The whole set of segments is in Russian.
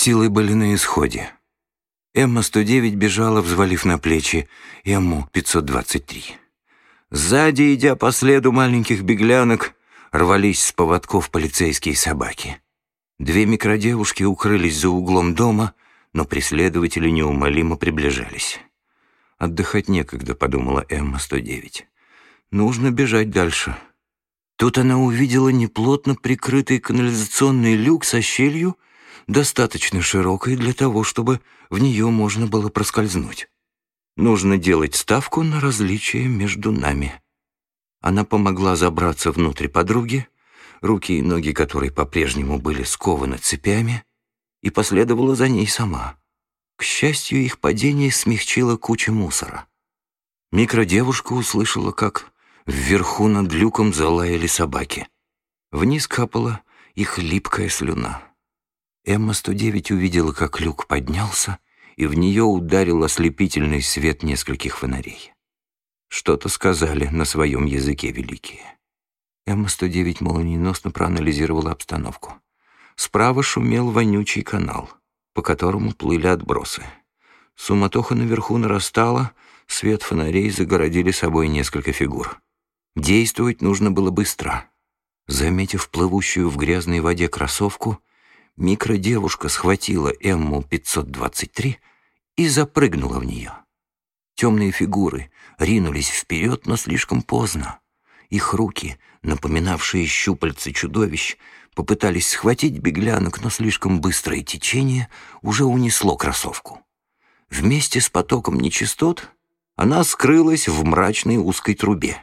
Силы были на исходе. Эмма-109 бежала, взвалив на плечи Эмму-523. Сзади, идя по следу маленьких беглянок, рвались с поводков полицейские собаки. Две микродевушки укрылись за углом дома, но преследователи неумолимо приближались. «Отдыхать некогда», — подумала Эмма-109. «Нужно бежать дальше». Тут она увидела неплотно прикрытый канализационный люк со щелью, достаточно широкой для того, чтобы в нее можно было проскользнуть. Нужно делать ставку на различия между нами. Она помогла забраться внутрь подруги, руки и ноги которой по-прежнему были скованы цепями, и последовала за ней сама. К счастью, их падение смягчило куча мусора. Микродевушка услышала, как вверху над люком залаяли собаки. Вниз капала их липкая слюна. Эмма-109 увидела, как люк поднялся, и в нее ударил ослепительный свет нескольких фонарей. Что-то сказали на своем языке великие. Эмма-109 молниеносно проанализировала обстановку. Справа шумел вонючий канал, по которому плыли отбросы. Суматоха наверху нарастала, свет фонарей загородили собой несколько фигур. Действовать нужно было быстро. Заметив плывущую в грязной воде кроссовку, Микродевушка схватила Эмму-523 и запрыгнула в нее. Темные фигуры ринулись вперед, но слишком поздно. Их руки, напоминавшие щупальцы чудовищ, попытались схватить беглянок, но слишком быстрое течение уже унесло кроссовку. Вместе с потоком нечистот она скрылась в мрачной узкой трубе.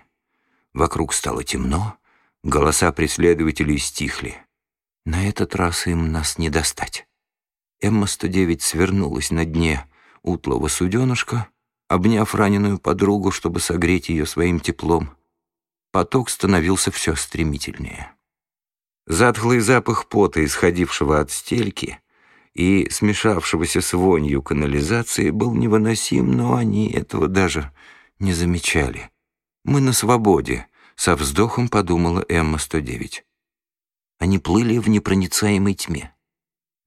Вокруг стало темно, голоса преследователей стихли. На этот раз им нас не достать. Эмма-109 свернулась на дне утлого суденышка, обняв раненую подругу, чтобы согреть ее своим теплом. Поток становился все стремительнее. Затхлый запах пота, исходившего от стельки и смешавшегося с вонью канализации, был невыносим, но они этого даже не замечали. «Мы на свободе», — со вздохом подумала Эмма-109. Они плыли в непроницаемой тьме.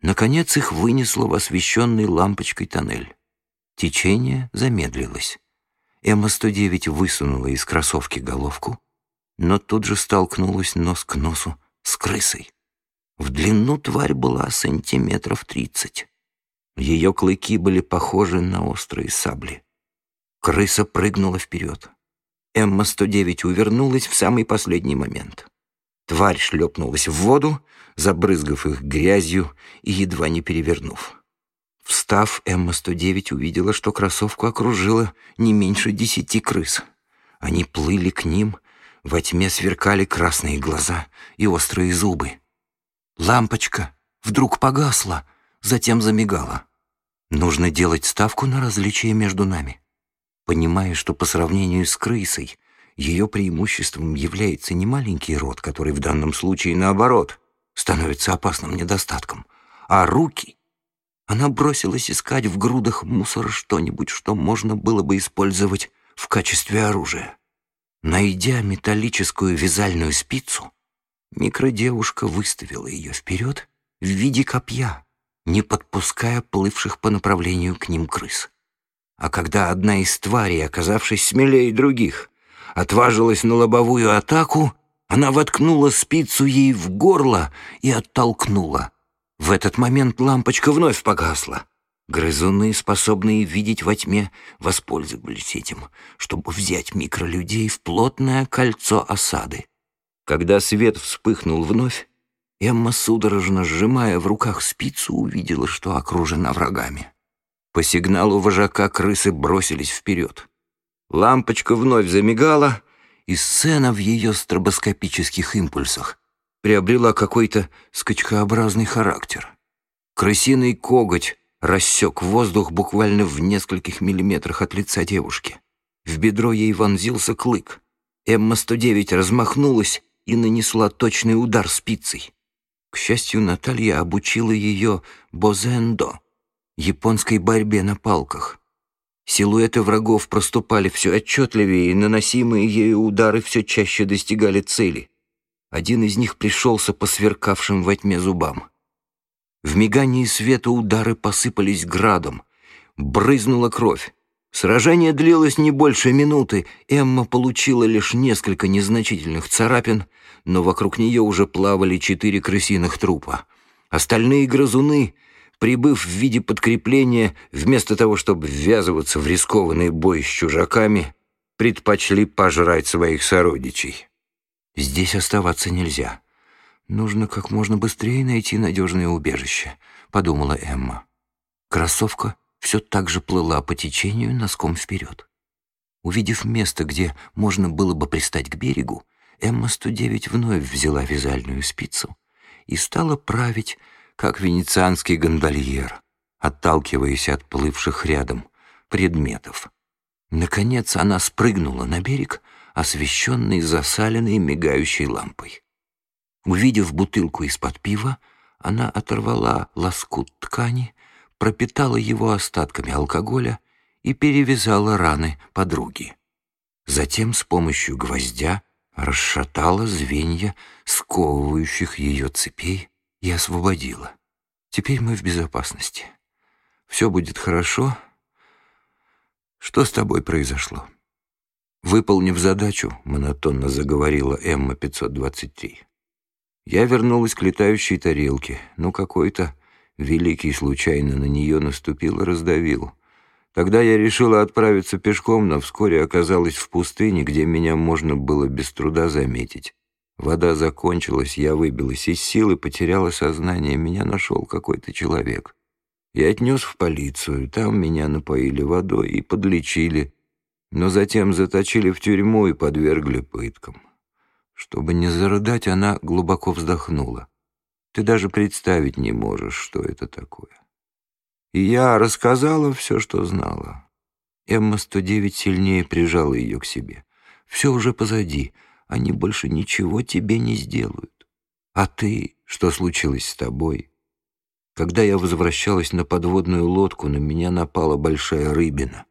Наконец их вынесло в освещенный лампочкой тоннель. Течение замедлилось. Эмма-109 высунула из кроссовки головку, но тут же столкнулась нос к носу с крысой. В длину тварь была сантиметров тридцать. Ее клыки были похожи на острые сабли. Крыса прыгнула вперед. Эмма-109 увернулась в самый последний момент. Тварь шлепнулась в воду, забрызгав их грязью и едва не перевернув. Встав, Эмма-109 увидела, что кроссовку окружило не меньше десяти крыс. Они плыли к ним, во тьме сверкали красные глаза и острые зубы. Лампочка вдруг погасла, затем замигала. Нужно делать ставку на различие между нами. Понимая, что по сравнению с крысой ее преимуществом является не маленький рот, который в данном случае, наоборот, становится опасным недостатком, а руки. Она бросилась искать в грудах мусора что-нибудь, что можно было бы использовать в качестве оружия. Найдя металлическую вязальную спицу, микродевушка выставила ее вперед в виде копья, не подпуская плывших по направлению к ним крыс. А когда одна из тварей, оказавшись смелее других, отважилась на лобовую атаку, она воткнула спицу ей в горло и оттолкнула. В этот момент лампочка вновь погасла. Грызуны, способные видеть во тьме, воспользовались этим, чтобы взять микролюдей в плотное кольцо осады. Когда свет вспыхнул вновь, Эмма, судорожно сжимая в руках спицу, увидела, что окружена врагами. По сигналу вожака крысы бросились вперед. Лампочка вновь замигала, и сцена в ее стробоскопических импульсах приобрела какой-то скачкообразный характер. Крысиный коготь рассек воздух буквально в нескольких миллиметрах от лица девушки. В бедро ей вонзился клык. Эмма-109 размахнулась и нанесла точный удар спицей. К счастью, Наталья обучила ее бозендо, японской борьбе на палках. Силуэты врагов проступали все отчетливее, и наносимые ею удары все чаще достигали цели. Один из них пришелся по сверкавшим во тьме зубам. В мигании света удары посыпались градом. Брызнула кровь. Сражение длилось не больше минуты. Эмма получила лишь несколько незначительных царапин, но вокруг нее уже плавали четыре крысиных трупа. Остальные грызуны, прибыв в виде подкрепления, вместо того, чтобы ввязываться в рискованный бой с чужаками, предпочли пожрать своих сородичей. Здесь оставаться нельзя. Нужно как можно быстрее найти надежное убежище, подумала Эмма. Кроссовка все так же плыла по течению носком вперед. Увидев место, где можно было бы пристать к берегу, Эмма-109 вновь взяла вязальную спицу и стала править, как венецианский гондольер, отталкиваясь от плывших рядом предметов. Наконец она спрыгнула на берег, освещенный засаленной мигающей лампой. Увидев бутылку из-под пива, она оторвала лоскут ткани, пропитала его остатками алкоголя и перевязала раны подруги. Затем с помощью гвоздя расшатала звенья сковывающих ее цепей и освободила. Теперь мы в безопасности. Все будет хорошо. Что с тобой произошло? Выполнив задачу, монотонно заговорила Эмма 523. Я вернулась к летающей тарелке, но какой-то великий случайно на нее наступил и раздавил. Тогда я решила отправиться пешком, но вскоре оказалась в пустыне, где меня можно было без труда заметить. Вода закончилась, я выбилась из сил и потеряла сознание. Меня нашел какой-то человек. Я отнес в полицию, там меня напоили водой и подлечили, но затем заточили в тюрьму и подвергли пыткам. Чтобы не зарыдать, она глубоко вздохнула. Ты даже представить не можешь, что это такое. И я рассказала все, что знала. Эмма-109 сильнее прижала ее к себе. Все уже позади — они больше ничего тебе не сделают. А ты, что случилось с тобой? Когда я возвращалась на подводную лодку, на меня напала большая рыбина.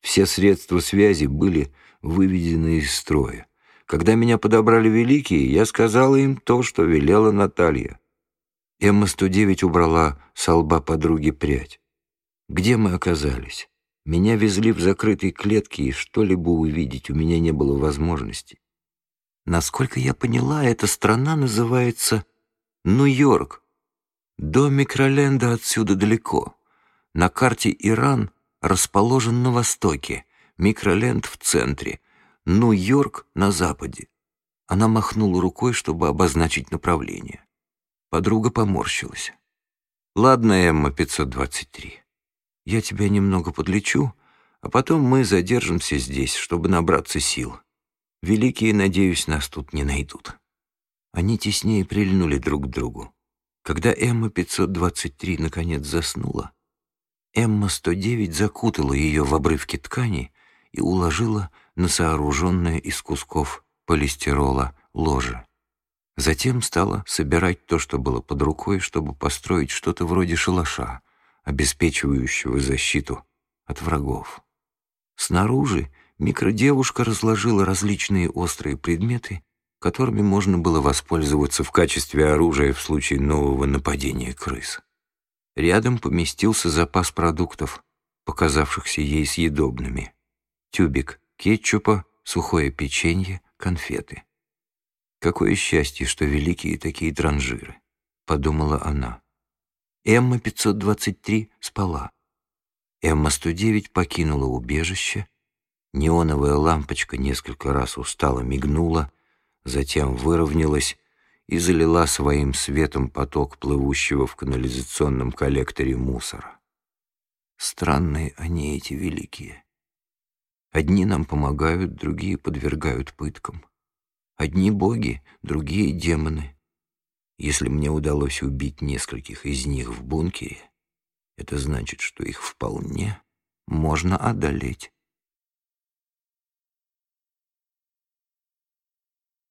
Все средства связи были выведены из строя. Когда меня подобрали великие, я сказала им то, что велела Наталья. Эмма-109 убрала с лба подруги прядь. Где мы оказались? Меня везли в закрытой клетке, и что-либо увидеть у меня не было возможности. Насколько я поняла, эта страна называется Нью-Йорк. До Микроленда отсюда далеко. На карте Иран расположен на востоке, Микроленд в центре, Нью-Йорк на западе. Она махнула рукой, чтобы обозначить направление. Подруга поморщилась. «Ладно, Эмма, 523. Я тебя немного подлечу, а потом мы задержимся здесь, чтобы набраться сил. Великие, надеюсь, нас тут не найдут. Они теснее прильнули друг к другу. Когда Эмма-523 наконец заснула, Эмма-109 закутала ее в обрывки ткани и уложила на сооруженное из кусков полистирола ложе. Затем стала собирать то, что было под рукой, чтобы построить что-то вроде шалаша, обеспечивающего защиту от врагов. Снаружи микродевушка разложила различные острые предметы, которыми можно было воспользоваться в качестве оружия в случае нового нападения крыс. Рядом поместился запас продуктов, показавшихся ей съедобными. Тюбик кетчупа, сухое печенье, конфеты. «Какое счастье, что великие такие транжиры», — подумала она. Эмма-523 спала. Эмма-109 покинула убежище, Неоновая лампочка несколько раз устало мигнула, затем выровнялась и залила своим светом поток плывущего в канализационном коллекторе мусора. Странные они эти великие. Одни нам помогают, другие подвергают пыткам. Одни боги, другие демоны. Если мне удалось убить нескольких из них в бункере, это значит, что их вполне можно одолеть.